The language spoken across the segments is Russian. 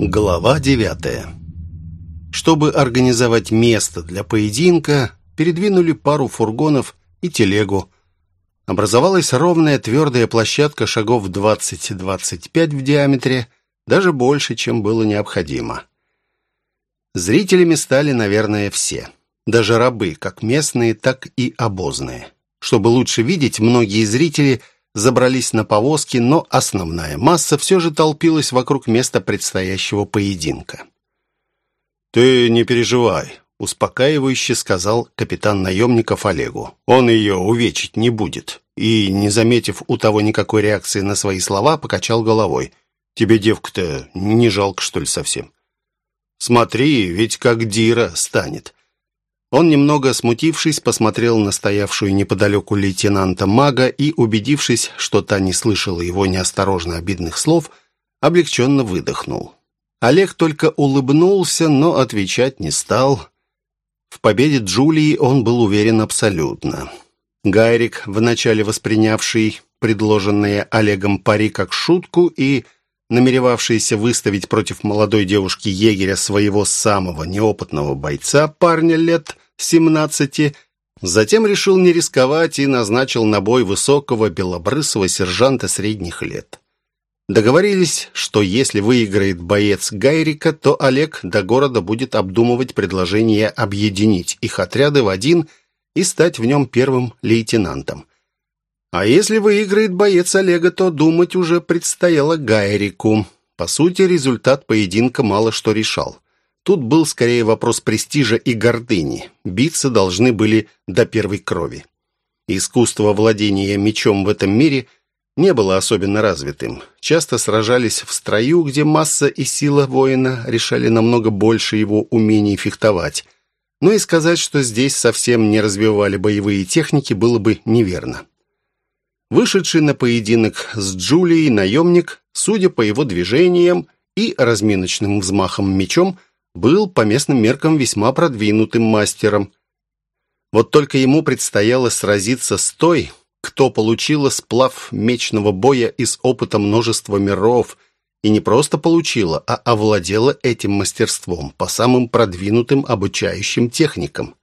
Глава девятая. Чтобы организовать место для поединка, передвинули пару фургонов и телегу. Образовалась ровная твердая площадка шагов 20-25 в диаметре, даже больше, чем было необходимо. Зрителями стали, наверное, все. Даже рабы, как местные, так и обозные. Чтобы лучше видеть, многие зрители забрались на повозки, но основная масса все же толпилась вокруг места предстоящего поединка. «Ты не переживай», — успокаивающе сказал капитан наемников Олегу. «Он ее увечить не будет». И, не заметив у того никакой реакции на свои слова, покачал головой. «Тебе девка-то не жалко, что ли, совсем?» «Смотри, ведь как Дира станет». Он, немного смутившись, посмотрел на стоявшую неподалеку лейтенанта мага и, убедившись, что та не слышала его неосторожно обидных слов, облегченно выдохнул. Олег только улыбнулся, но отвечать не стал. В победе Джулии он был уверен абсолютно. Гайрик, вначале воспринявший предложенные Олегом пари как шутку и намеревавшийся выставить против молодой девушки егеря своего самого неопытного бойца, парня лет 17, затем решил не рисковать и назначил на бой высокого белобрысого сержанта средних лет. Договорились, что если выиграет боец Гайрика, то Олег до города будет обдумывать предложение объединить их отряды в один и стать в нем первым лейтенантом. А если выиграет боец Олега, то думать уже предстояло Гайрику. По сути, результат поединка мало что решал. Тут был скорее вопрос престижа и гордыни. Биться должны были до первой крови. Искусство владения мечом в этом мире – не было особенно развитым. Часто сражались в строю, где масса и сила воина решали намного больше его умений фехтовать. Но и сказать, что здесь совсем не развивали боевые техники, было бы неверно. Вышедший на поединок с Джулией наемник, судя по его движениям и разминочным взмахам мечом, был по местным меркам весьма продвинутым мастером. Вот только ему предстояло сразиться с той, кто получила сплав мечного боя из опыта множества миров, и не просто получила, а овладела этим мастерством по самым продвинутым обучающим техникам.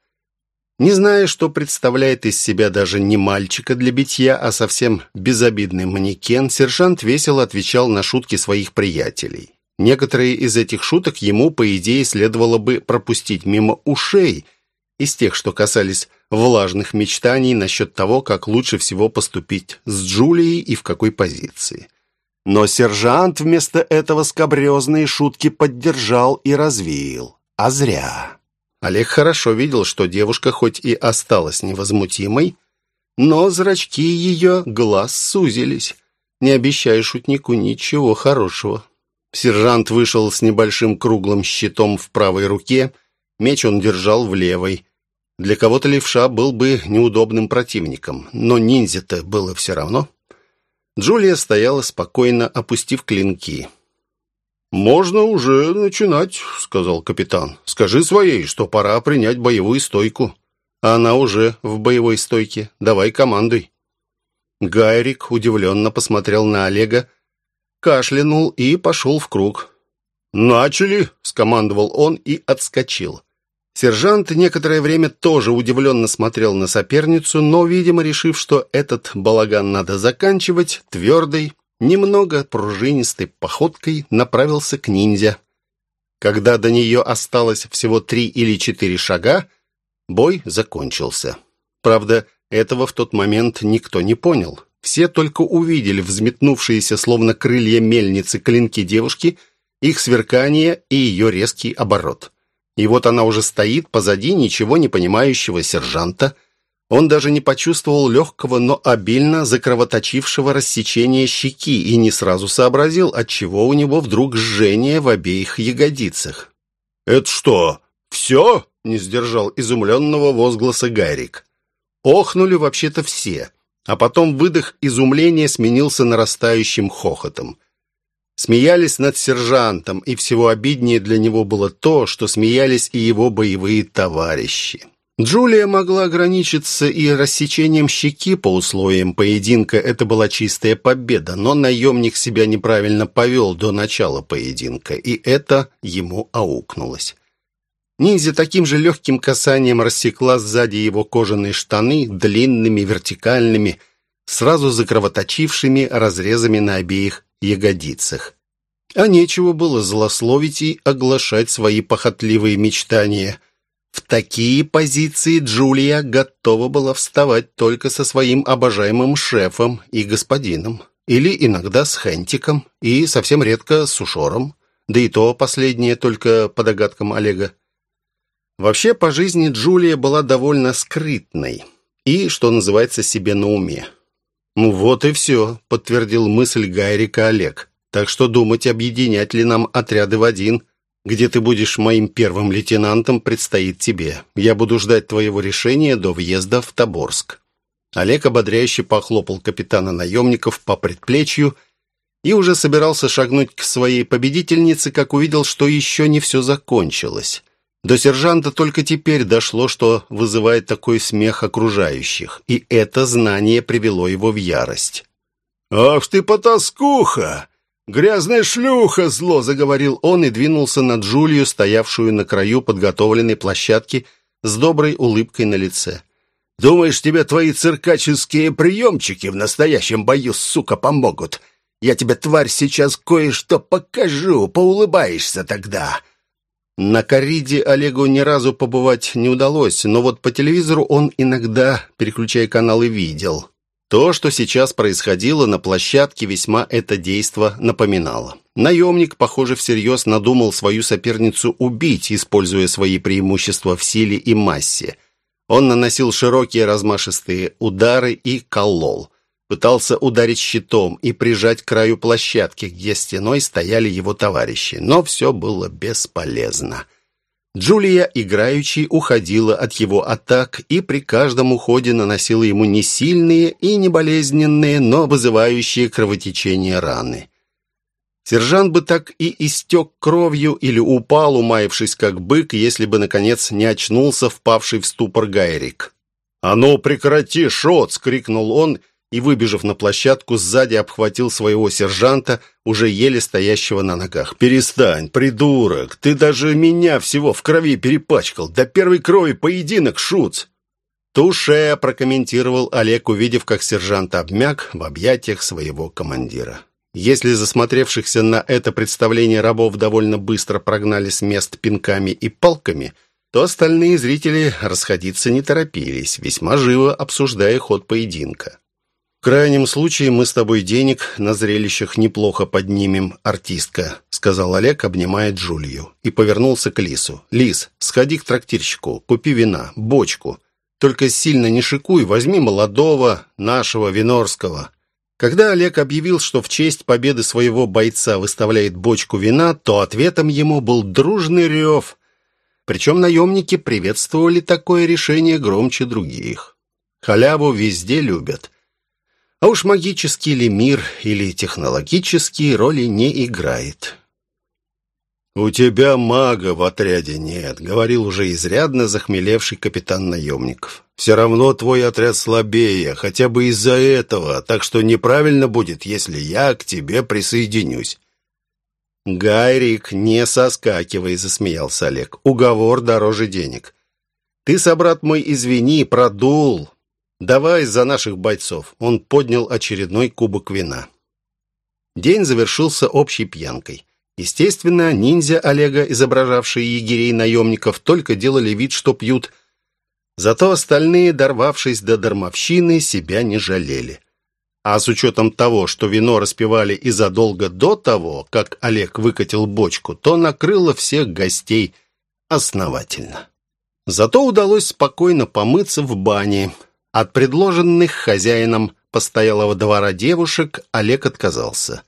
Не зная, что представляет из себя даже не мальчика для битья, а совсем безобидный манекен, сержант весело отвечал на шутки своих приятелей. Некоторые из этих шуток ему, по идее, следовало бы пропустить мимо ушей, из тех, что касались влажных мечтаний насчет того, как лучше всего поступить с Джулией и в какой позиции. Но сержант вместо этого скобрезные шутки поддержал и развеял. А зря. Олег хорошо видел, что девушка хоть и осталась невозмутимой, но зрачки ее глаз сузились, не обещая шутнику ничего хорошего. Сержант вышел с небольшим круглым щитом в правой руке, меч он держал в левой. Для кого-то левша был бы неудобным противником, но ниндзя-то было все равно. Джулия стояла спокойно, опустив клинки. «Можно уже начинать», — сказал капитан. «Скажи своей, что пора принять боевую стойку». «Она уже в боевой стойке. Давай командуй». Гайрик удивленно посмотрел на Олега, кашлянул и пошел в круг. «Начали!» — скомандовал он и отскочил. Сержант некоторое время тоже удивленно смотрел на соперницу, но, видимо, решив, что этот балаган надо заканчивать, твердой, немного пружинистой походкой направился к ниндзя. Когда до нее осталось всего три или четыре шага, бой закончился. Правда, этого в тот момент никто не понял. Все только увидели взметнувшиеся, словно крылья мельницы, клинки девушки, их сверкание и ее резкий оборот. И вот она уже стоит позади ничего не понимающего сержанта. Он даже не почувствовал легкого, но обильно закровоточившего рассечения щеки и не сразу сообразил, отчего у него вдруг жжение в обеих ягодицах. «Это что, все?» — не сдержал изумленного возгласа Гайрик. Охнули вообще-то все, а потом выдох изумления сменился нарастающим хохотом. Смеялись над сержантом, и всего обиднее для него было то, что смеялись и его боевые товарищи. Джулия могла ограничиться и рассечением щеки по условиям поединка. Это была чистая победа, но наемник себя неправильно повел до начала поединка, и это ему аукнулось. Ниндзя таким же легким касанием рассекла сзади его кожаные штаны длинными, вертикальными, сразу закровоточившими разрезами на обеих ягодицах. А нечего было злословить и оглашать свои похотливые мечтания. В такие позиции Джулия готова была вставать только со своим обожаемым шефом и господином. Или иногда с Хентиком, и совсем редко с Ушором. Да и то последнее только по догадкам Олега. Вообще, по жизни Джулия была довольно скрытной и, что называется, себе на уме. «Ну вот и все», — подтвердил мысль Гайрика Олег. «Так что думать, объединять ли нам отряды в один — где ты будешь моим первым лейтенантом, предстоит тебе. Я буду ждать твоего решения до въезда в Тоборск». Олег ободряюще похлопал капитана наемников по предплечью и уже собирался шагнуть к своей победительнице, как увидел, что еще не все закончилось. До сержанта только теперь дошло, что вызывает такой смех окружающих, и это знание привело его в ярость. «Ах ты потаскуха! «Грязная шлюха!» — зло заговорил он и двинулся на Джулию, стоявшую на краю подготовленной площадки с доброй улыбкой на лице. «Думаешь, тебе твои циркаческие приемчики в настоящем бою, сука, помогут? Я тебе, тварь, сейчас кое-что покажу, поулыбаешься тогда!» На корриде Олегу ни разу побывать не удалось, но вот по телевизору он иногда, переключая каналы, видел. То, что сейчас происходило на площадке, весьма это действо напоминало. Наемник, похоже, всерьез надумал свою соперницу убить, используя свои преимущества в силе и массе. Он наносил широкие размашистые удары и колол. Пытался ударить щитом и прижать к краю площадки, где стеной стояли его товарищи, но все было бесполезно. Джулия, играючи, уходила от его атак и при каждом уходе наносила ему не сильные и не болезненные, но вызывающие кровотечение раны. Сержант бы так и истек кровью или упал, умаявшись как бык, если бы, наконец, не очнулся впавший в ступор Гайрик. «А ну, прекрати, Шоц!» — крикнул он — и, выбежав на площадку, сзади обхватил своего сержанта, уже еле стоящего на ногах. «Перестань, придурок! Ты даже меня всего в крови перепачкал! До первой крови поединок, шуц!» «Туше!» – прокомментировал Олег, увидев, как сержант обмяк в объятиях своего командира. Если засмотревшихся на это представление рабов довольно быстро прогнали с мест пинками и палками, то остальные зрители расходиться не торопились, весьма живо обсуждая ход поединка крайнем случае мы с тобой денег на зрелищах неплохо поднимем, артистка», сказал Олег, обнимая Джулию, и повернулся к Лису. «Лис, сходи к трактирщику, купи вина, бочку. Только сильно не шикуй, возьми молодого, нашего, винорского». Когда Олег объявил, что в честь победы своего бойца выставляет бочку вина, то ответом ему был дружный рев. Причем наемники приветствовали такое решение громче других. Халяву везде любят. А уж магический ли мир или технологический роли не играет. «У тебя мага в отряде нет», — говорил уже изрядно захмелевший капитан наемников. «Все равно твой отряд слабее, хотя бы из-за этого, так что неправильно будет, если я к тебе присоединюсь». «Гайрик, не соскакивай», — засмеялся Олег. «Уговор дороже денег. Ты, собрат мой, извини, продул. «Давай за наших бойцов!» Он поднял очередной кубок вина. День завершился общей пьянкой. Естественно, ниндзя Олега, изображавшие егерей-наемников, только делали вид, что пьют. Зато остальные, дорвавшись до дармовщины, себя не жалели. А с учетом того, что вино распивали и задолго до того, как Олег выкатил бочку, то накрыло всех гостей основательно. Зато удалось спокойно помыться в бане, от предложенных хозяином постоялого двора девушек Олег отказался.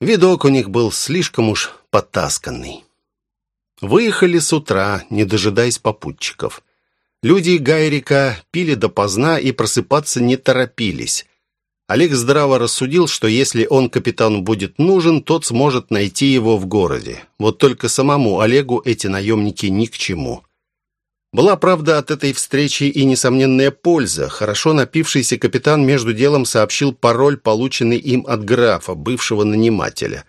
Видок у них был слишком уж потасканный. Выехали с утра, не дожидаясь попутчиков. Люди Гайрика пили допоздна и просыпаться не торопились. Олег здраво рассудил, что если он капитану будет нужен, тот сможет найти его в городе. Вот только самому Олегу эти наемники ни к чему. Была, правда, от этой встречи и несомненная польза. Хорошо напившийся капитан между делом сообщил пароль, полученный им от графа, бывшего нанимателя.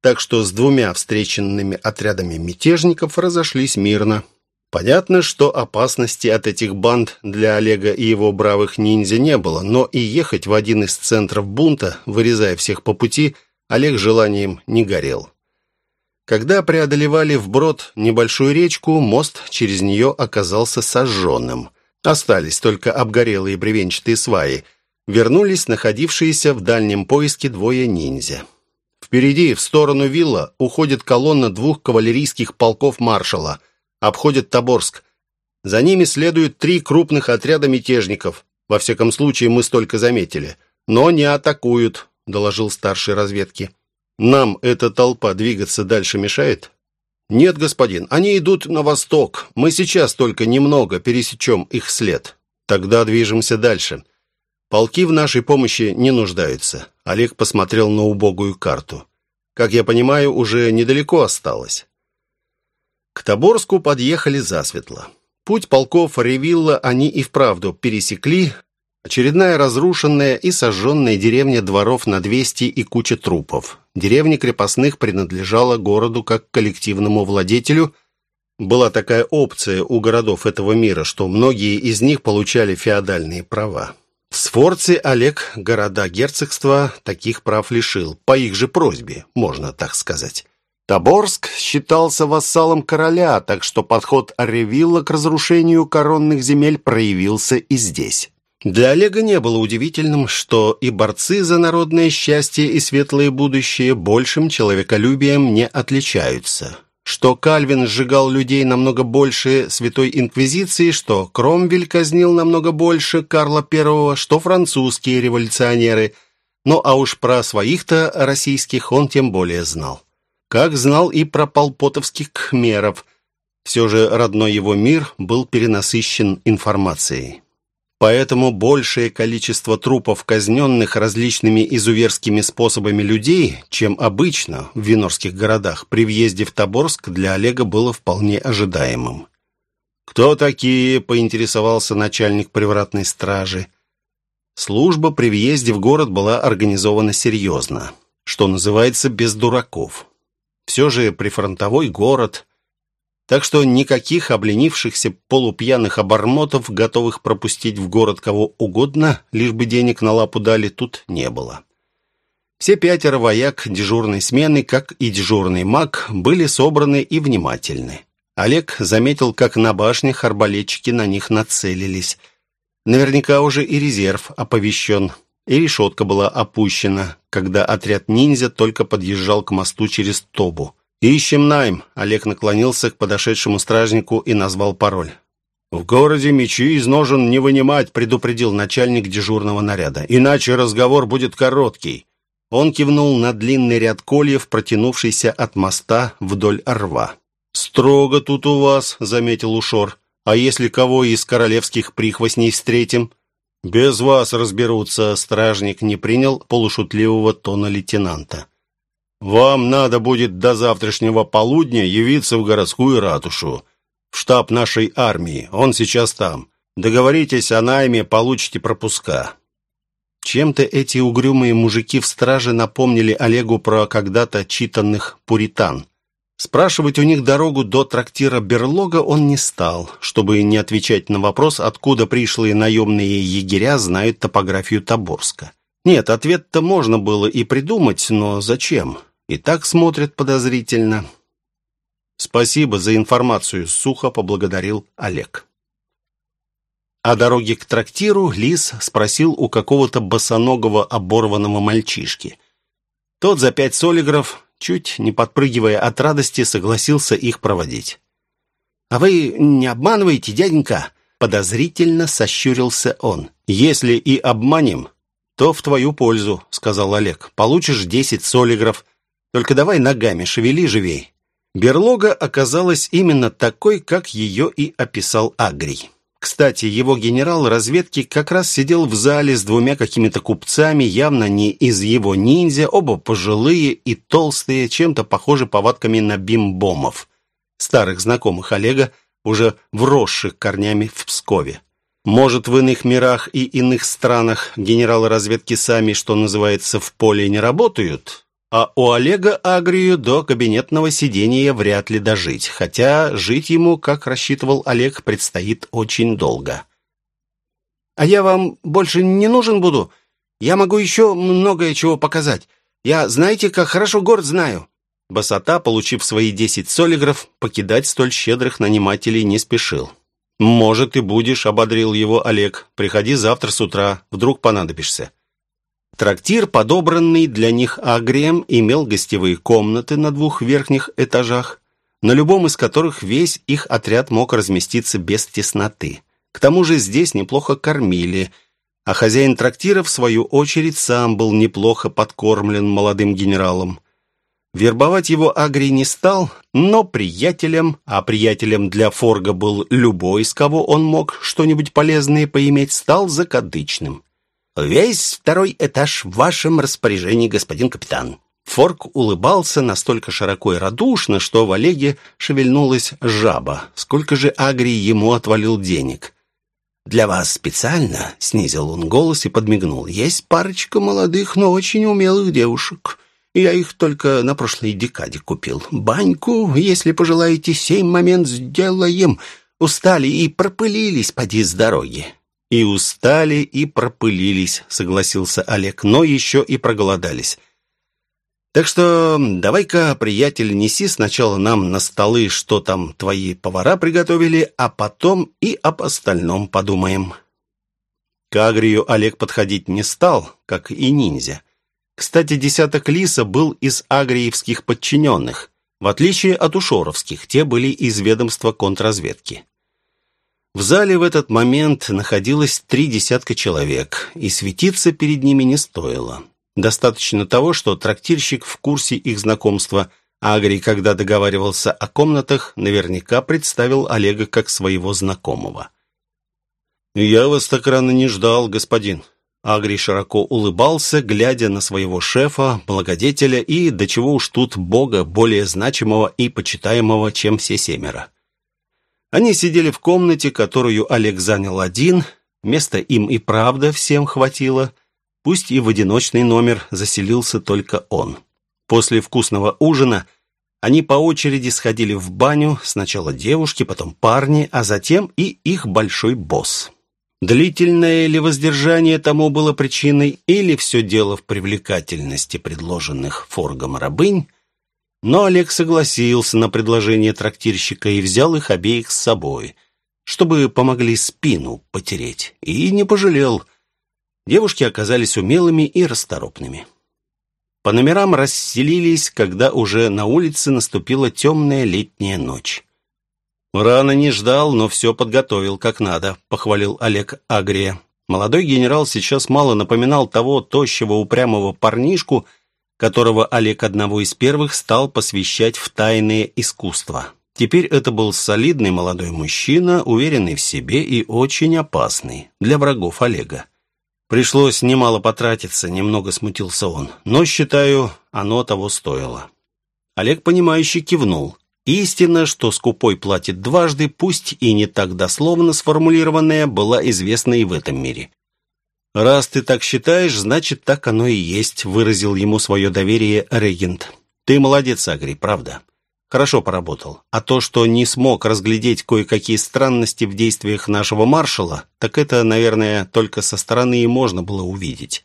Так что с двумя встреченными отрядами мятежников разошлись мирно. Понятно, что опасности от этих банд для Олега и его бравых ниндзя не было, но и ехать в один из центров бунта, вырезая всех по пути, Олег желанием не горел. Когда преодолевали вброд небольшую речку, мост через нее оказался сожженным. Остались только обгорелые бревенчатые сваи. Вернулись находившиеся в дальнем поиске двое ниндзя. Впереди, в сторону вилла, уходит колонна двух кавалерийских полков маршала. Обходит Тоборск. За ними следуют три крупных отряда мятежников. Во всяком случае, мы столько заметили. Но не атакуют, доложил старший разведки. Нам эта толпа двигаться дальше мешает? Нет, господин, они идут на восток. Мы сейчас только немного пересечем их след. Тогда движемся дальше. Полки в нашей помощи не нуждаются. Олег посмотрел на убогую карту. Как я понимаю, уже недалеко осталось. К Тоборску подъехали засветло. Путь полков Ревилла они и вправду пересекли, Очередная разрушенная и сожженная деревня дворов на 200 и куча трупов. Деревня крепостных принадлежала городу как коллективному владетелю. Была такая опция у городов этого мира, что многие из них получали феодальные права. В Сфорце Олег города герцогства таких прав лишил, по их же просьбе, можно так сказать. Тоборск считался вассалом короля, так что подход Аревилла к разрушению коронных земель проявился и здесь. Для Олега не было удивительным, что и борцы за народное счастье и светлое будущее большим человеколюбием не отличаются. Что Кальвин сжигал людей намного больше Святой Инквизиции, что Кромвель казнил намного больше Карла I, что французские революционеры. Ну а уж про своих-то российских он тем более знал. Как знал и про полпотовских кхмеров. Все же родной его мир был перенасыщен информацией. Поэтому большее количество трупов, казненных различными изуверскими способами людей, чем обычно в винорских городах, при въезде в Тоборск для Олега было вполне ожидаемым. «Кто такие?» – поинтересовался начальник привратной стражи. Служба при въезде в город была организована серьезно, что называется без дураков. Все же прифронтовой город – так что никаких обленившихся полупьяных обормотов, готовых пропустить в город кого угодно, лишь бы денег на лапу дали, тут не было. Все пятеро вояк дежурной смены, как и дежурный маг, были собраны и внимательны. Олег заметил, как на башнях арбалетчики на них нацелились. Наверняка уже и резерв оповещен, и решетка была опущена, когда отряд ниндзя только подъезжал к мосту через Тобу. «Ищем найм», — Олег наклонился к подошедшему стражнику и назвал пароль. «В городе мечи из ножен не вынимать», — предупредил начальник дежурного наряда. «Иначе разговор будет короткий». Он кивнул на длинный ряд кольев, протянувшийся от моста вдоль рва. «Строго тут у вас», — заметил Ушор. «А если кого из королевских прихвостней встретим?» «Без вас разберутся», — стражник не принял полушутливого тона лейтенанта. Вам надо будет до завтрашнего полудня явиться в городскую ратушу, в штаб нашей армии. Он сейчас там. Договоритесь о найме, получите пропуска». Чем-то эти угрюмые мужики в страже напомнили Олегу про когда-то читанных пуритан. Спрашивать у них дорогу до трактира Берлога он не стал, чтобы не отвечать на вопрос, откуда пришлые наемные егеря знают топографию Тоборска. Нет, ответ-то можно было и придумать, но зачем? и так смотрят подозрительно. «Спасибо за информацию», — сухо поблагодарил Олег. О дороге к трактиру Лис спросил у какого-то босоногого оборванного мальчишки. Тот за пять солигров, чуть не подпрыгивая от радости, согласился их проводить. «А вы не обманываете, дяденька?» Подозрительно сощурился он. «Если и обманем, то в твою пользу», — сказал Олег. «Получишь десять солигров, только давай ногами, шевели живей». Берлога оказалась именно такой, как ее и описал Агрий. Кстати, его генерал разведки как раз сидел в зале с двумя какими-то купцами, явно не из его ниндзя, оба пожилые и толстые, чем-то похожи повадками на бимбомов, старых знакомых Олега, уже вросших корнями в Пскове. Может, в иных мирах и иных странах генералы разведки сами, что называется, в поле не работают, а у Олега Агрию до кабинетного сидения вряд ли дожить, хотя жить ему, как рассчитывал Олег, предстоит очень долго. «А я вам больше не нужен буду? Я могу еще многое чего показать. Я, знаете, как хорошо город знаю». Басота, получив свои десять солигров, покидать столь щедрых нанимателей не спешил. «Может, и будешь», — ободрил его Олег. «Приходи завтра с утра, вдруг понадобишься». Трактир, подобранный для них агрием, имел гостевые комнаты на двух верхних этажах, на любом из которых весь их отряд мог разместиться без тесноты. К тому же здесь неплохо кормили, а хозяин трактира, в свою очередь, сам был неплохо подкормлен молодым генералом. Вербовать его Агри не стал, но приятелем, а приятелем для Форга был любой, с кого он мог что-нибудь полезное поиметь, стал закадычным. «Весь второй этаж в вашем распоряжении, господин капитан». Форг улыбался настолько широко и радушно, что в Олеге шевельнулась жаба. Сколько же Агри ему отвалил денег? «Для вас специально», — снизил он голос и подмигнул, «есть парочка молодых, но очень умелых девушек. Я их только на прошлой декаде купил. Баньку, если пожелаете, семь момент сделаем. Устали и пропылились, поди с дороги». «И устали, и пропылились», — согласился Олег, «но еще и проголодались». «Так что давай-ка, приятель, неси сначала нам на столы, что там твои повара приготовили, а потом и об остальном подумаем». К Агрию Олег подходить не стал, как и ниндзя. Кстати, десяток Лиса был из агриевских подчиненных, в отличие от ушоровских, те были из ведомства контрразведки. В зале в этот момент находилось три десятка человек, и светиться перед ними не стоило. Достаточно того, что трактирщик в курсе их знакомства, а Агрий, когда договаривался о комнатах, наверняка представил Олега как своего знакомого. «Я вас так рано не ждал, господин», Агри широко улыбался, глядя на своего шефа, благодетеля и, до чего уж тут бога, более значимого и почитаемого, чем все семеро. Они сидели в комнате, которую Олег занял один, места им и правда всем хватило, пусть и в одиночный номер заселился только он. После вкусного ужина они по очереди сходили в баню, сначала девушки, потом парни, а затем и их большой босс. Длительное ли воздержание тому было причиной, или все дело в привлекательности предложенных Форгом рабынь, но Олег согласился на предложение трактирщика и взял их обеих с собой, чтобы помогли спину потереть, и не пожалел. Девушки оказались умелыми и расторопными. По номерам расселились, когда уже на улице наступила темная летняя ночь. «Рано не ждал, но все подготовил как надо», — похвалил Олег Агрия. Молодой генерал сейчас мало напоминал того тощего упрямого парнишку, которого Олег одного из первых стал посвящать в тайные искусства. Теперь это был солидный молодой мужчина, уверенный в себе и очень опасный для врагов Олега. Пришлось немало потратиться, немного смутился он, но, считаю, оно того стоило. Олег, понимающе кивнул. Истина, что скупой платит дважды, пусть и не так дословно сформулированная, была известна и в этом мире. «Раз ты так считаешь, значит, так оно и есть», — выразил ему свое доверие регент. «Ты молодец, Агри, правда. Хорошо поработал. А то, что не смог разглядеть кое-какие странности в действиях нашего маршала, так это, наверное, только со стороны и можно было увидеть.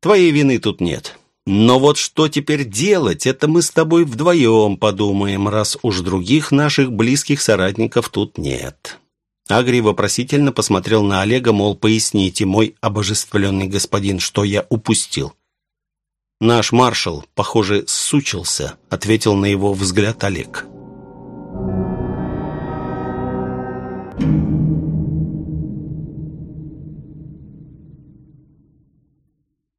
Твоей вины тут нет. Но вот что теперь делать, это мы с тобой вдвоем подумаем, раз уж других наших близких соратников тут нет». Агри вопросительно посмотрел на Олега, мол, поясните, мой обожествленный господин, что я упустил. «Наш маршал, похоже, сучился», — ответил на его взгляд Олег. You.